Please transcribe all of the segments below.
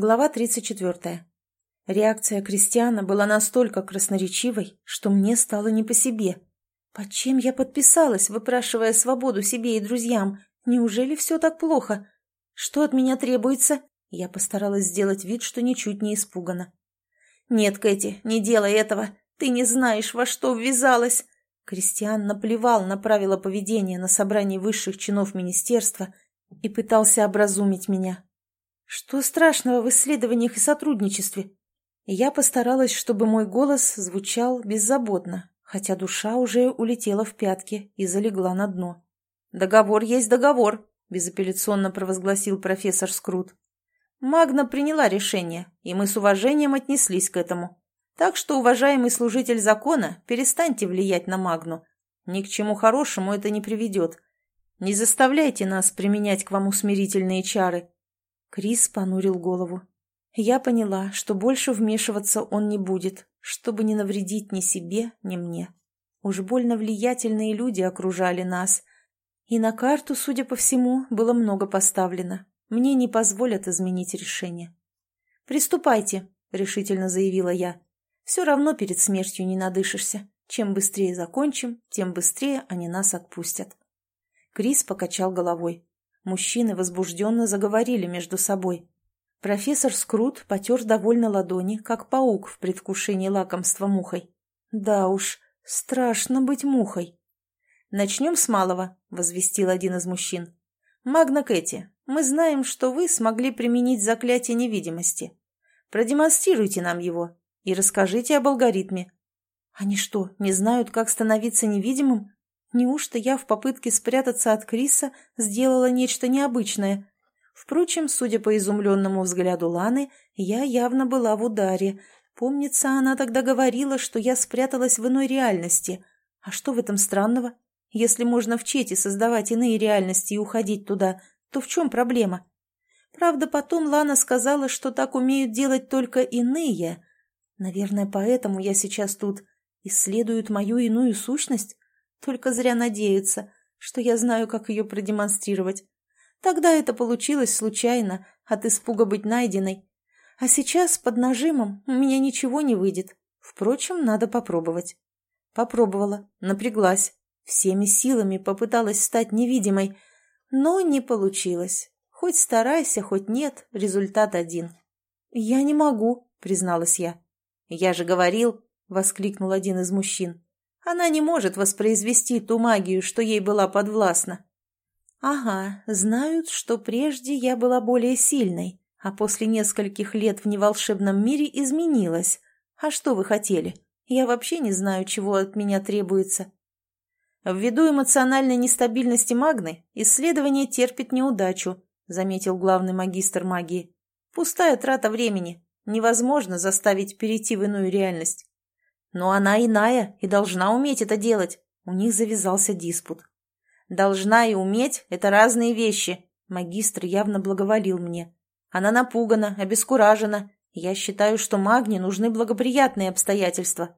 Глава 34. Реакция Кристиана была настолько красноречивой, что мне стало не по себе. Под чем я подписалась, выпрашивая свободу себе и друзьям? Неужели все так плохо? Что от меня требуется? Я постаралась сделать вид, что ничуть не испугана. «Нет, Кэти, не делай этого. Ты не знаешь, во что ввязалась». Кристиан наплевал на правила поведения на собрании высших чинов министерства и пытался образумить меня. Что страшного в исследованиях и сотрудничестве? Я постаралась, чтобы мой голос звучал беззаботно, хотя душа уже улетела в пятки и залегла на дно. «Договор есть договор», — безапелляционно провозгласил профессор Скрут. «Магна приняла решение, и мы с уважением отнеслись к этому. Так что, уважаемый служитель закона, перестаньте влиять на Магну. Ни к чему хорошему это не приведет. Не заставляйте нас применять к вам усмирительные чары». Крис понурил голову. Я поняла, что больше вмешиваться он не будет, чтобы не навредить ни себе, ни мне. Уж больно влиятельные люди окружали нас. И на карту, судя по всему, было много поставлено. Мне не позволят изменить решение. «Приступайте», — решительно заявила я. «Все равно перед смертью не надышишься. Чем быстрее закончим, тем быстрее они нас отпустят». Крис покачал головой. Мужчины возбужденно заговорили между собой. Профессор Скрут потер довольно ладони, как паук в предвкушении лакомства мухой. Да уж, страшно быть мухой. «Начнем с малого», — возвестил один из мужчин. «Магна Кэти, мы знаем, что вы смогли применить заклятие невидимости. Продемонстрируйте нам его и расскажите об алгоритме». «Они что, не знают, как становиться невидимым? Неужто я в попытке спрятаться от Криса сделала нечто необычное?» Впрочем, судя по изумленному взгляду Ланы, я явно была в ударе. Помнится, она тогда говорила, что я спряталась в иной реальности. А что в этом странного? Если можно в чете создавать иные реальности и уходить туда, то в чем проблема? Правда, потом Лана сказала, что так умеют делать только иные. Наверное, поэтому я сейчас тут. Исследуют мою иную сущность? Только зря надеются, что я знаю, как ее продемонстрировать. Тогда это получилось случайно, от испуга быть найденной. А сейчас под нажимом у меня ничего не выйдет. Впрочем, надо попробовать. Попробовала, напряглась. Всеми силами попыталась стать невидимой, но не получилось. Хоть старайся, хоть нет, результат один. «Я не могу», — призналась я. «Я же говорил», — воскликнул один из мужчин. «Она не может воспроизвести ту магию, что ей была подвластна. Ага, знают, что прежде я была более сильной, а после нескольких лет в неволшебном мире изменилась. А что вы хотели? Я вообще не знаю, чего от меня требуется. Ввиду эмоциональной нестабильности Магны исследование терпит неудачу, заметил главный магистр магии. Пустая трата времени. Невозможно заставить перейти в иную реальность. Но она иная и должна уметь это делать. У них завязался диспут. Должна и уметь — это разные вещи. Магистр явно благоволил мне. Она напугана, обескуражена. Я считаю, что магне нужны благоприятные обстоятельства.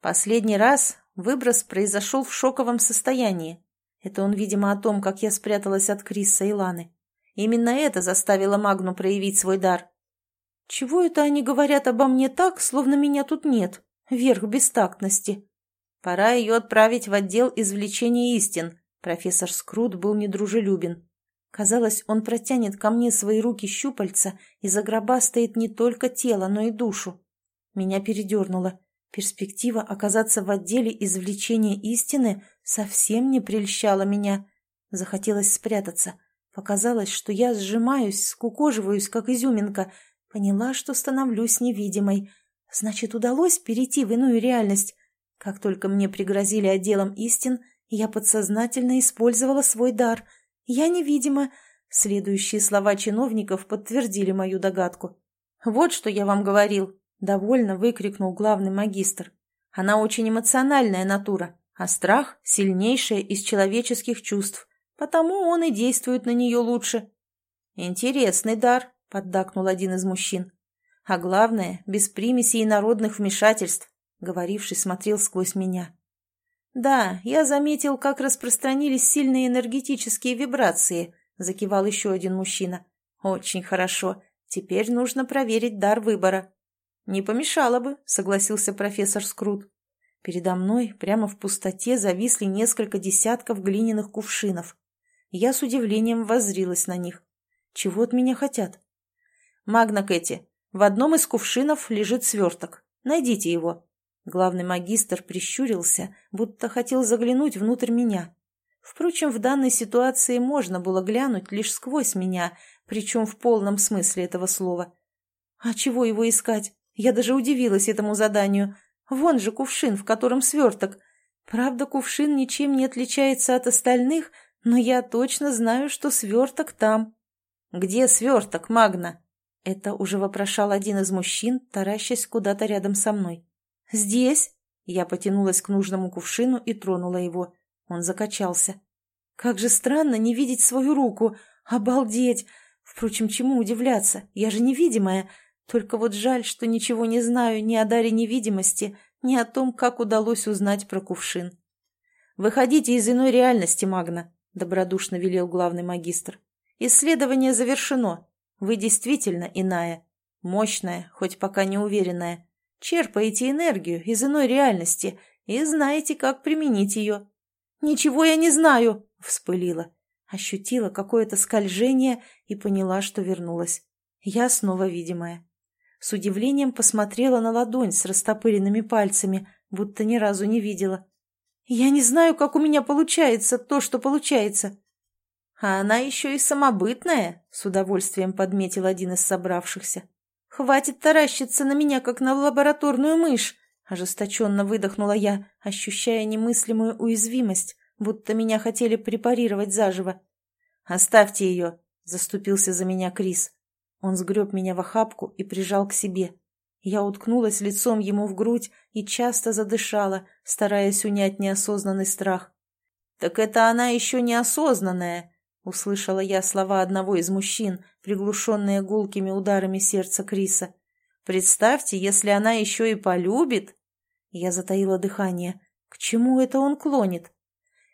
Последний раз выброс произошел в шоковом состоянии. Это он, видимо, о том, как я спряталась от Криса и Ланы. Именно это заставило Магну проявить свой дар. Чего это они говорят обо мне так, словно меня тут нет? Верх бестактности. Пора ее отправить в отдел извлечения истин, Профессор Скрут был недружелюбен. Казалось, он протянет ко мне свои руки-щупальца и загробастает не только тело, но и душу. Меня передернуло. Перспектива оказаться в отделе извлечения истины совсем не прельщала меня. Захотелось спрятаться. Показалось, что я сжимаюсь, скукоживаюсь, как изюминка. Поняла, что становлюсь невидимой. Значит, удалось перейти в иную реальность. Как только мне пригрозили отделом истин, я подсознательно использовала свой дар. Я невидима. Следующие слова чиновников подтвердили мою догадку. «Вот что я вам говорил», — довольно выкрикнул главный магистр. «Она очень эмоциональная натура, а страх — сильнейшее из человеческих чувств, потому он и действует на нее лучше». «Интересный дар», — поддакнул один из мужчин. «А главное, без примесей народных вмешательств», — говоривший смотрел сквозь меня. «Да, я заметил, как распространились сильные энергетические вибрации», — закивал еще один мужчина. «Очень хорошо. Теперь нужно проверить дар выбора. «Не помешало бы», — согласился профессор Скрут. Передо мной прямо в пустоте зависли несколько десятков глиняных кувшинов. Я с удивлением воззрилась на них. Чего от меня хотят? «Магна Кэти, в одном из кувшинов лежит сверток. Найдите его». Главный магистр прищурился, будто хотел заглянуть внутрь меня. Впрочем, в данной ситуации можно было глянуть лишь сквозь меня, причем в полном смысле этого слова. А чего его искать? Я даже удивилась этому заданию. Вон же кувшин, в котором сверток. Правда, кувшин ничем не отличается от остальных, но я точно знаю, что сверток там. «Где сверток, Магна?» Это уже вопрошал один из мужчин, таращась куда-то рядом со мной. «Здесь?» Я потянулась к нужному кувшину и тронула его. Он закачался. «Как же странно не видеть свою руку! Обалдеть! Впрочем, чему удивляться? Я же невидимая. Только вот жаль, что ничего не знаю ни о даре невидимости, ни о том, как удалось узнать про кувшин. «Выходите из иной реальности, Магна», — добродушно велел главный магистр. «Исследование завершено. Вы действительно иная. Мощная, хоть пока не уверенная. Черпаете энергию из иной реальности и знаете, как применить ее». «Ничего я не знаю!» — вспылила. Ощутила какое-то скольжение и поняла, что вернулась. Я снова видимая. С удивлением посмотрела на ладонь с растопыренными пальцами, будто ни разу не видела. «Я не знаю, как у меня получается то, что получается». «А она еще и самобытная», — с удовольствием подметил один из собравшихся. «Хватит таращиться на меня, как на лабораторную мышь», — ожесточенно выдохнула я, ощущая немыслимую уязвимость, будто меня хотели препарировать заживо. «Оставьте ее», — заступился за меня Крис. Он сгреб меня в охапку и прижал к себе. Я уткнулась лицом ему в грудь и часто задышала, стараясь унять неосознанный страх. «Так это она еще неосознанная!» — услышала я слова одного из мужчин, приглушенные гулкими ударами сердца Криса. «Представьте, если она еще и полюбит!» Я затаила дыхание. «К чему это он клонит?»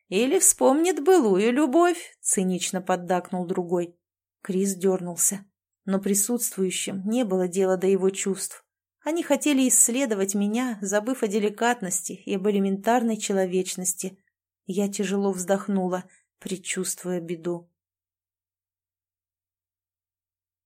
«Или вспомнит былую любовь!» — цинично поддакнул другой. Крис дернулся но присутствующим не было дела до его чувств. Они хотели исследовать меня, забыв о деликатности и об элементарной человечности. Я тяжело вздохнула, предчувствуя беду.